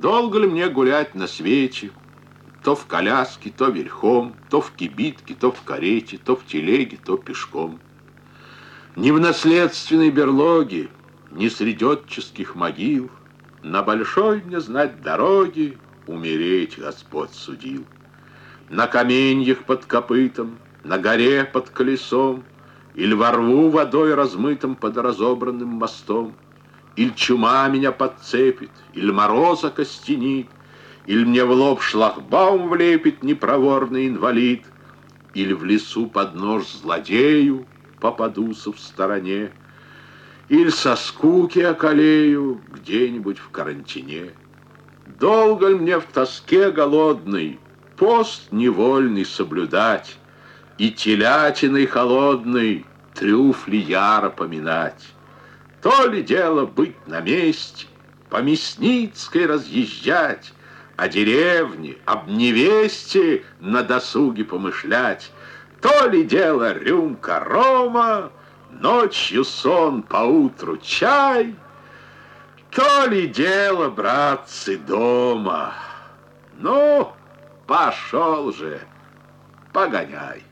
Долго ли мне гулять на свете? То в коляске, то верхом, то в кибитке, то в карете, то в телеге, то пешком. Ни в наследственной берлоге, ни среди отческих могил На большой мне знать дороги умереть Господь судил. На каменьях под копытом, на горе под колесом, Или во рву водой размытым под разобранным мостом, Иль чума меня подцепит, или мороза костенит, Или мне в лоб шлагбаум влепит непроворный инвалид, Или в лесу под нож злодею попадуся в стороне, Или со скуки околею где-нибудь в карантине. Долго ли мне в тоске голодный пост невольный соблюдать И телятиной холодной трюфли яро поминать? То ли дело быть на месте, по Мясницкой разъезжать, О деревне, об невесте на досуге помышлять, То ли дело рюмка рома, ночью сон, поутру чай, То ли дело, братцы, дома. Ну, пошел же, погоняй.